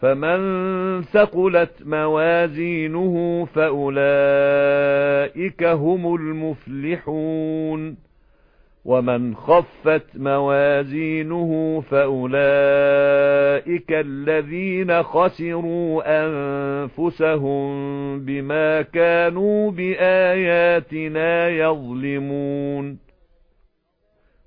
فَمَن ثَقُلَتْ مَوَازِينُهُ فَأُولَئِكَ هُمُ الْمُفْلِحُونَ وَمَنْ خَفَّتْ مَوَازِينُهُ فَأُولَئِكَ الَّذِينَ خَسِرُوا أَنفُسَهُم بِمَا كَانُوا بِآيَاتِنَا يَظْلِمُونَ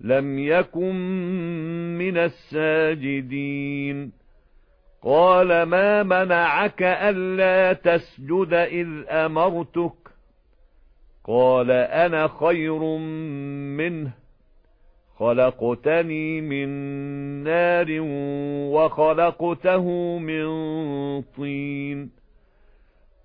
لَمْ يَكُنْ مِنَ السَّاجِدِينَ. قَالَ مَا مَنَعَكَ أَلَّا تَسْجُدَ إِذْ أَمَرْتُكَ؟ قَالَ أَنَا خَيْرٌ مِنْهُ خَلَقْتَنِي مِنْ نَارٍ وَخَلَقْتَهُ مِنْ طِينٍ.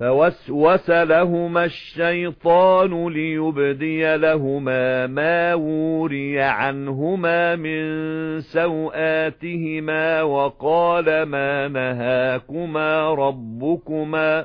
فَوَسْوَسَ لَهُمَا الشَّيْطَانُ لِيُبْدِيَ لَهُمَا مَا وُورِيَ عَنْهُمَا مِنْ سَوْآتِهِمَا وَقَالَ مَا نَهَاكُمَا رَبُّكُمَا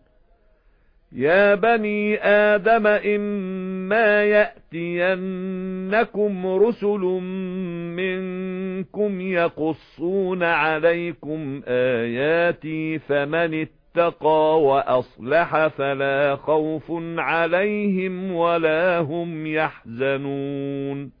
يَا بَنِي آدَمَ إِمَّا يَأْتِيَنَّكُمْ رُسُلٌ مِنْكُمْ يَقُصُّونَ عَلَيْكُمْ آيَاتِي فَمَنِ اتَّقَى وَأَصْلَحَ فَلَا خَوْفٌ عَلَيْهِمْ وَلَا هُمْ يَحْزَنُونَ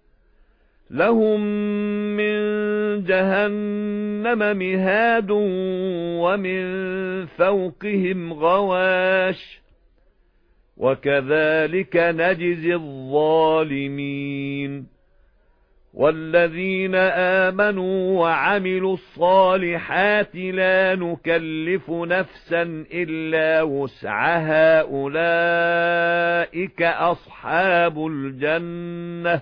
لَهُم مِّن جَهَنَّمَ مِهَادٌ وَمِن فَوْقِهِمْ غَوَاشٍ وَكَذَلِكَ نَجْزِي الظَّالِمِينَ وَالَّذِينَ آمَنُوا وَعَمِلُوا الصَّالِحَاتِ لَا نُكَلِّفُ نَفْسًا إِلَّا وُسْعَهَا أُولَئِكَ أَصْحَابُ الْجَنَّةِ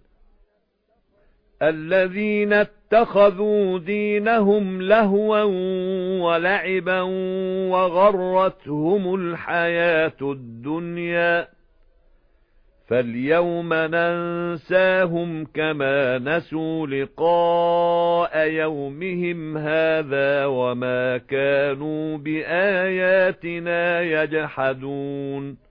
الَّذِينَ اتَّخَذُوا دِينَهُمْ لَهْوًا وَلَعِبًا وَغَرَّتْهُمُ الْحَيَاةُ الدُّنْيَا فَالْيَوْمَ نَنسَاهُمْ كَمَا نَسُوا لِقَاءَ يَوْمِهِمْ هَذَا وَمَا كَانُوا بِآيَاتِنَا يَجْحَدُونَ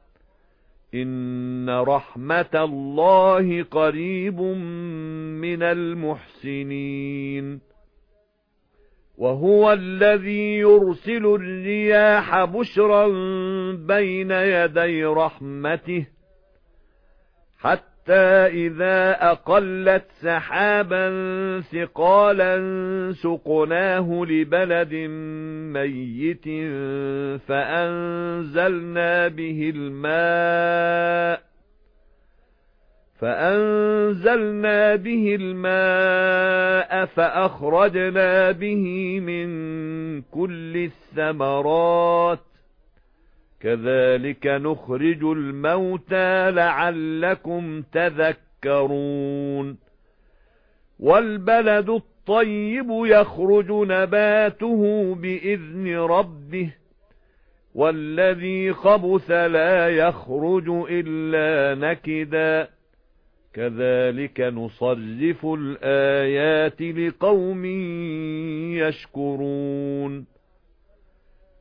إن رحمة الله قريب من المحسنين وهو الذي يرسل الرياح بشرا بين يدي رحمته حتى إِذَا أَقَلَّتْ سَحَابًا ثِقَالًا سُقْنَاهُ لِبَلَدٍ مَّيِّتٍ فَأَنزَلْنَا بِهِ الْمَاءَ فَأَنزَلْنَا بِهِ الْمَاءَ فَأَخْرَجْنَا بِهِ مِن كُلِّ الثَّمَرَاتِ كَذَلِكَ نُخْرِجُ الْمَوْتَى لَعَلَّكُمْ تَذَكَّرُونَ. وَالْبَلَدُ الطَّيِّبُ يَخْرُجُ نَبَاتُهُ بِإِذْنِ رَبِّهِ وَالَّذِي خَبُثَ لَا يَخْرُجُ إِلَّا نَكِدًا. كَذَلِكَ نُصَرِّفُ الْآيَاتِ لِقَوْمٍ يَشْكُرُونَ.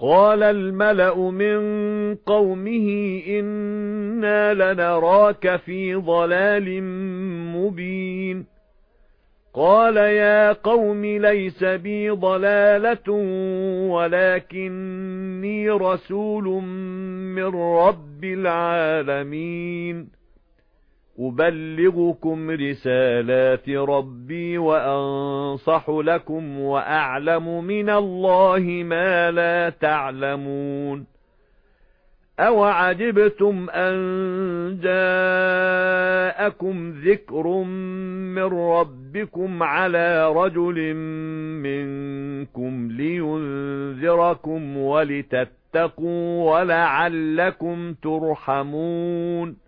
قَالَ الْمَلَأُ مِنْ قَوْمِهِ إِنَّا لَنَرَاكَ فِي ضَلَالٍ مُبِينٍ قَالَ يَا قَوْمِ لَيْسَ بِي ضَلَالَةٌ وَلَكِنِّي رَسُولٌ مِنْ رَبِّ الْعَالَمِينَ أُبَلِّغُكُمْ رِسَالَاتِ رَبِّي وَأَنصَحُ لَكُمْ وَأَعْلَمُ مِنَ اللَّهِ مَا لَا تَعْلَمُونَ أَوْ عَجِبْتُمْ أَنْ جَاءَكُمْ ذِكْرٌ مِّنْ رَبِّكُمْ عَلَى رَجُلٍ مِنْكُمْ لِيُنذِرَكُمْ وَلِتَتَّقُوا وَلَعَلَّكُمْ تُرْحَمُونَ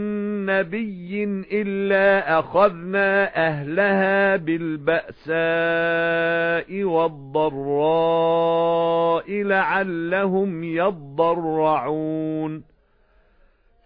نَّبِيٍّ إِلَّا أَخَذْنَا أَهْلَهَا بِالْبَأْسَاءِ وَالضَّرَّاءِ لَعَلَّهُمْ يَضَّرَّعُونَ.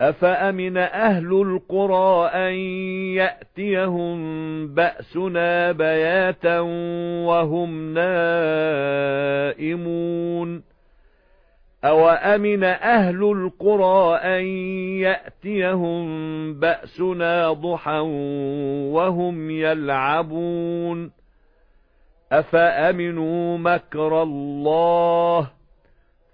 أَفَأَمِنَ أَهْلُ الْقُرَى أَن يَأْتِيَهُم بَأْسُنَا بَيَاتًا وَهُمْ نَائِمُونَ؟ أَوَأَمِنَ أَهْلُ الْقُرَى أَن يَأْتِيَهُم بَأْسُنَا ضُحًى وَهُمْ يَلْعَبُونَ؟ أَفَأَمِنُوا مَكْرَ اللَّهِ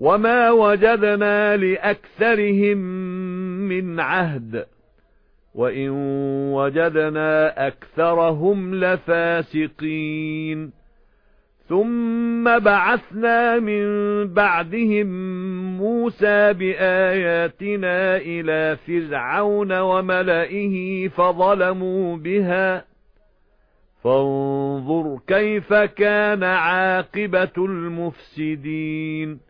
وَمَا وَجَدْنَا لِأَكْثَرِهِمْ مِنْ عَهْدٍ وَإِن وَجَدْنَا أَكْثَرَهُمْ لَفَاسِقِينَ ثُمَّ بَعَثْنَا مِن بَعْدِهِم مُوسَى بِآيَاتِنَا إِلَى فِرْعَوْنَ وَمَلَئِهِ فَظَلَمُوا بِهَا فَانظُرْ كَيْفَ كَانَ عَاقِبَةُ الْمُفْسِدِينَ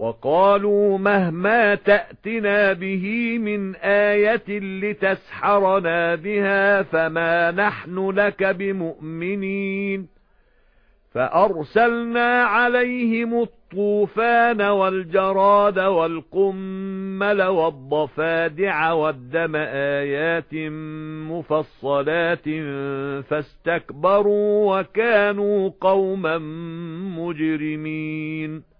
وَقَالُوا مَهْمَا تَأْتِنَا بِهِ مِنْ آيَةٍ لِتَسْحَرَنَا بِهَا فَمَا نَحْنُ لَكَ بِمُؤْمِنِينَ. فَأَرْسَلْنَا عَلَيْهِمُ الطُّوفَانَ وَالْجَرَادَ وَالْقُمَّلَ وَالضَّفَادِعَ وَالدَّمَ آيَاتٍ مُفَصَّلَاتٍ فَاسْتَكْبَرُوا وَكَانُوا قَوْمًا مُجْرِمِينَ.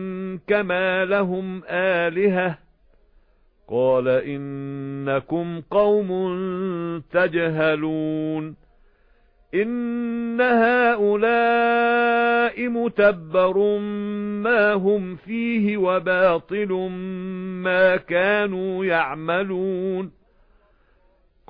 كَمَا لَهُمْ آلِهَةٌ قَالَ إِنَّكُمْ قَوْمٌ تَجْهَلُونَ إِنَّ هَؤُلَاءِ مُتَبَّرٌ مَا هُمْ فِيهِ وَبَاطِلٌ مَا كَانُوا يَعْمَلُونَ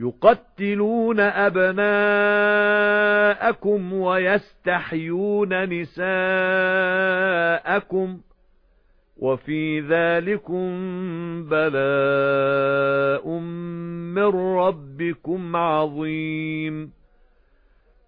يُقَتِّلُونَ أَبْنَاءَكُمْ وَيَسْتَحْيُونَ نِسَاءَكُمْ وَفِي ذَلِكُمْ بَلَاءٌ مِّن رَّبِّكُمْ عَظِيمٌ.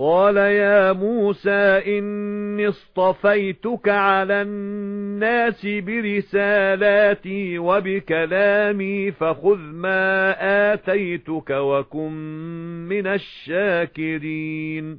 قَالَ يَا مُوسَى إِنِّي اصْطَفَيْتُكَ عَلَى النَّاسِ بِرِسَالَاتِي وَبِكَلَامِي فَخُذْ مَا آتَيْتُكَ وَكُن مِّنَ الشَّاكِرِينَ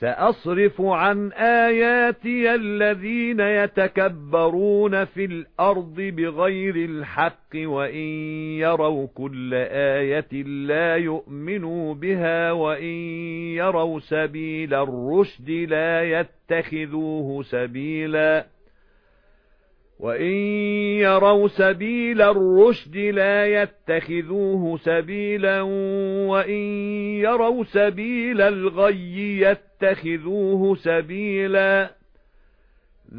سأصرف عن آياتي الذين يتكبرون في الأرض بغير الحق وإن يروا كل آية لا يؤمنوا بها وإن يروا سبيل الرشد لا يتخذوه سبيلاً وَإِن يَرَوْا سَبِيلَ الرُّشْدِ لَا يَتَّخِذُوهُ سَبِيلًا وَإِن يَرَوْا سَبِيلَ الْغَيِّ يَتَّخِذُوهُ سَبِيلًا.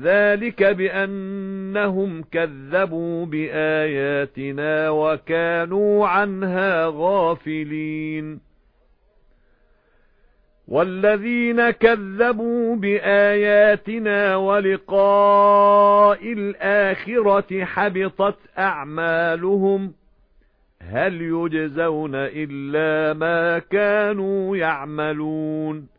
ذَلِكَ بِأَنَّهُمْ كَذَّبُوا بِآيَاتِنَا وَكَانُوا عَنْهَا غَافِلِينَ. وَالَّذِينَ كَذَّبُوا بِآيَاتِنَا وَلِقَاءِ الْآخِرَةِ حَبِطَتْ أَعْمَالُهُمْ. هَلْ يُجْزَوْنَ إِلَّا مَا كَانُوا يَعْمَلُونَ؟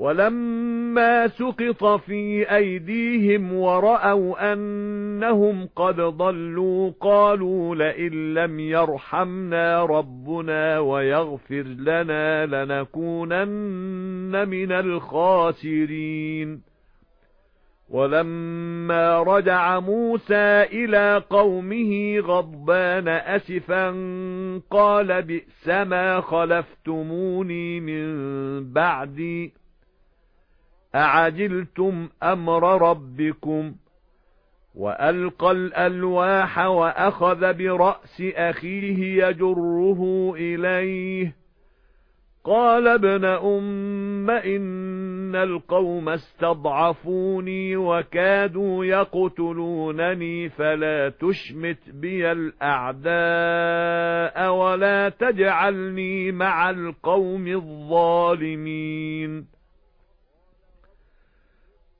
وَلَمَّا سُقِطَ فِي أَيْدِيهِمْ وَرَأَوْا أَنَّهُمْ قَدْ ضَلُّوا قَالُوا لَئِن لَّمْ يَرْحَمْنَا رَبُّنَا وَيَغْفِرْ لَنَا لَنَكُونَنَّ مِنَ الْخَاسِرِينَ. وَلَمَّا رَجَعَ مُوسَى إِلَى قَوْمِهِ غَضْبَانَ أَسِفًا قَالَ بِئْسَمَا خَلَفْتُمُونِي مِن بَعْدِي. أَعَجِلْتُمْ أَمْرَ رَبِّكُمْ وَأَلْقَى الْأَلْوَاحَ وَأَخَذَ بِرَأْسِ أَخِيهِ يَجُرُّهُ إِلَيْهِ قَالَ ابْنَ أُمَّ إِنَّ الْقَوْمَ اسْتَضْعَفُونِي وَكَادُوا يَقْتُلُونَنِي فَلَا تُشْمِتْ بِيَ الْأَعْدَاءَ وَلَا تَجْعَلْنِي مَعَ الْقَوْمِ الظَّالِمِينَ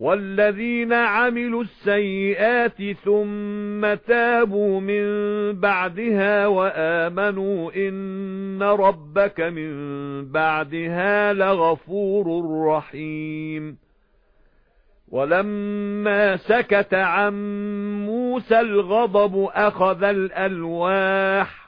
وَالَّذِينَ عَمِلُوا السَّيِّئَاتِ ثُمَّ تَابُوا مِن بَعْدِهَا وَآمَنُوا إِنَّ رَبَّكَ مِن بَعْدِهَا لَغَفُورٌ رَّحِيمٌ وَلَمَّا سَكَتَ عَن مُوسَى الْغَضَبُ أَخَذَ الْأَلْوَاحَ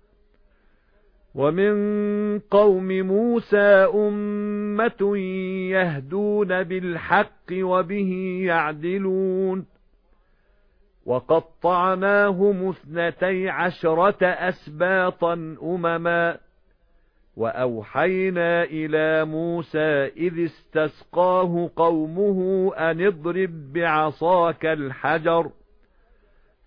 وَمِن قَوْمِ مُوسَى أُمَّةٌ يَهْدُونَ بِالْحَقِّ وَبِهِ يَعْدِلُونَ. وَقَطَّعْنَاهُمُ اثْنَتَيْ عَشْرَةَ أَسْبَاطًا أُمَمًا. وَأَوْحَيْنَا إِلَى مُوسَى إِذِ اسْتَسْقَاهُ قَوْمُهُ أَنِ اضْرِب بِّعَصَاكَ الْحَجَرَ.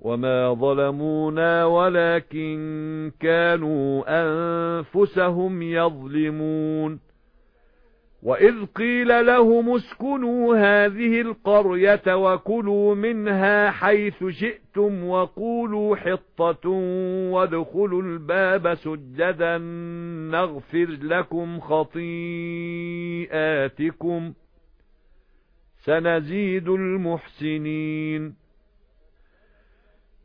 وَمَا ظَلَمُونَا وَلَكِن كَانُوا أَنفُسَهُمْ يَظْلِمُونَ وَإِذْ قِيلَ لَهُمُ اسْكُنُوا هَذِهِ الْقَرْيَةَ وَكُلُوا مِنْهَا حَيْثُ شِئْتُمْ وَقُولُوا حِطَّةٌ وَادْخُلُوا الْبَابَ سُجَّدًا نَغْفِرْ لَكُمْ خَطِيئَاتِكُمْ سَنَزِيدُ الْمُحْسِنِينَ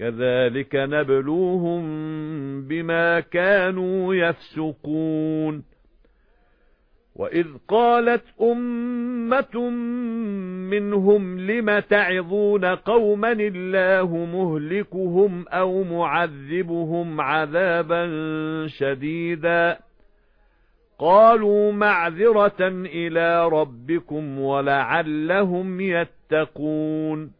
كَذَلِكَ نَبْلُوهُم بِمَا كَانُوا يَفْسُقُونَ. وَإِذْ قَالَتْ أُمَّةٌ مِنْهُمْ لِمَ تَعِظُونَ قَوْمًا اللَّهُ مُهْلِكُهُمْ أَوْ مُعَذِّبُهُمْ عَذَابًا شَدِيدًا؟ قَالُوا مَعْذِرَةً إِلَى رَبِّكُمْ وَلَعَلَّهُمْ يَتَّقُونَ.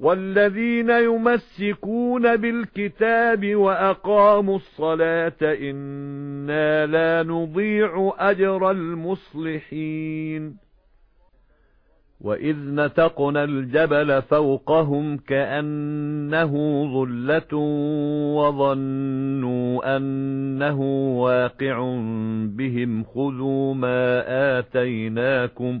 وَالَّذِينَ يُمَسِّكُونَ بِالْكِتَابِ وَأَقَامُوا الصَّلَاةَ إِنَّا لَا نُضِيعُ أَجْرَ الْمُصْلِحِينَ. وَإِذْ نَتَقْنَا الْجَبَلَ فَوْقَهُمْ كَأَنَّهُ ظُلَّةٌ وَظَنُّوا أَنَّهُ وَاقِعٌ بِهِمْ خُذُوا مَا آتَيْنَاكُمْ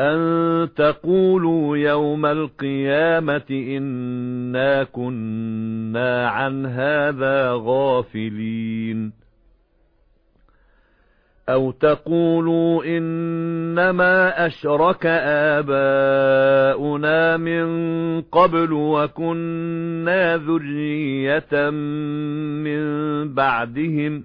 أَن تَقُولُوا يَوْمَ الْقِيَامَةِ إِنَّا كُنَّا عَنْ هَذَا غَافِلِينَ. أَوْ تَقُولُوا إِنَّمَا أَشْرَكَ آبَاؤُنَا مِن قَبْلُ وَكُنَّا ذُرِّيَّةً مِّن بَعْدِهِمْ ۖ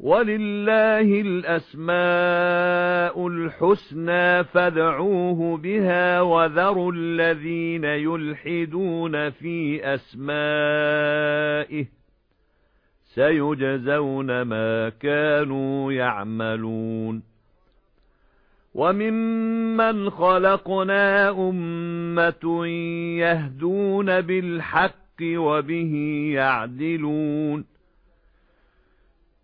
وَلِلَّهِ الْأَسْمَاءُ الْحُسْنَى فَادْعُوهُ بِهَا وَذَرُوا الَّذِينَ يُلْحِدُونَ فِي أَسْمَائِهِ سَيُجْزَوْنَ مَا كَانُوا يَعْمَلُونَ وَمِمَّنْ خَلَقْنَا أُمَّةٌ يَهْدُونَ بِالْحَقِّ وَبِهِ يَعْدِلُونَ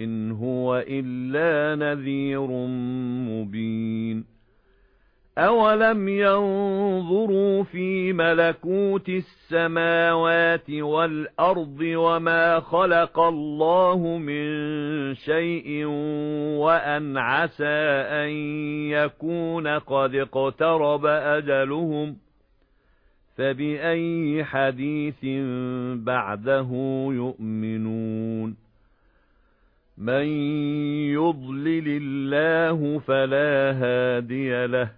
إِنْ هُوَ إِلَّا نَذِيرٌ مُبِينٌ أَوَلَمْ يَنظُرُوا فِي مَلَكُوتِ السَّمَاوَاتِ وَالْأَرْضِ وَمَا خَلَقَ اللَّهُ مِنْ شَيْءٍ وَأَنْ عَسَى أَنْ يَكُونَ قَدِ اقْتَرَبَ أَجَلُهُمْ فَبِأَيِّ حَدِيثٍ بَعْدَهُ يُؤْمِنُونَ مَن يُضْلِلِ اللَّهُ فَلَا هَادِيَ لَهُ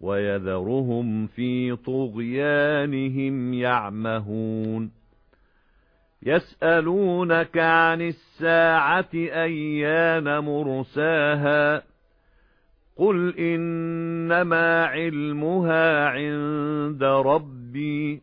وَيَذَرُهُمْ فِي طُغْيَانِهِمْ يَعْمَهُونَ يَسْأَلُونَكَ عَنِ السَّاعَةِ أَيَّانَ مُرْسَاهَا قُلْ إِنَّمَا عِلْمُهَا عِندَ رَبِّي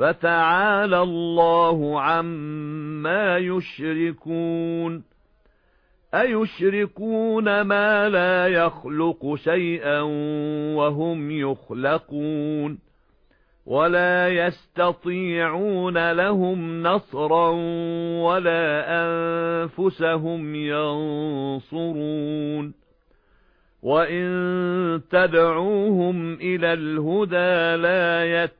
فَتَعَالَى اللَّهُ عَمَّا يُشْرِكُونَ. أَيُشْرِكُونَ مَا لَا يَخْلُقُ شَيْئًا وَهُمْ يُخْلَقُونَ. وَلَا يَسْتَطِيعُونَ لَهُمْ نَصْرًا وَلَا أَنفُسَهُمْ يَنصُرُونَ. وَإِن تَدْعُوهُمْ إِلَى الْهُدَى لَا يَتَّبِعُونَ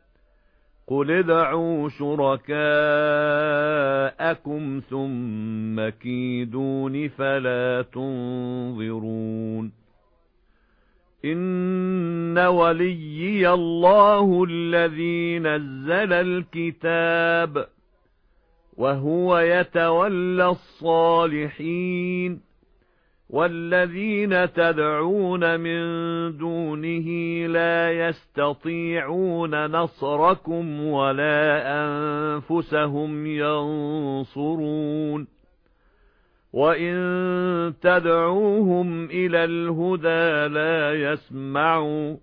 قُلِ ادْعُوا شُرَكَاءَكُمْ ثُمَّ كِيدُونِ فَلَا تُنظِرُونَ إِنَّ وَلِيِّيَ اللَّهُ الَّذِي نَزَّلَ الْكِتَابَ وَهُوَ يَتَوَلَّى الصَّالِحِينَ وَالَّذِينَ تَدْعُونَ مِن دُونِهِ لَا يَسْتَطِيعُونَ نَصْرَكُمْ وَلَا أَنفُسَهُمْ يَنصُرُونَ. وَإِن تَدْعُوهُمْ إِلَى الْهُدَى لَا يَسْمَعُوا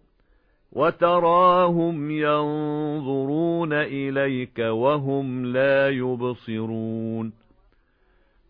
وَتَرَاهُمْ يَنظُرُونَ إِلَيْكَ وَهُمْ لَا يُبْصِرُونَ.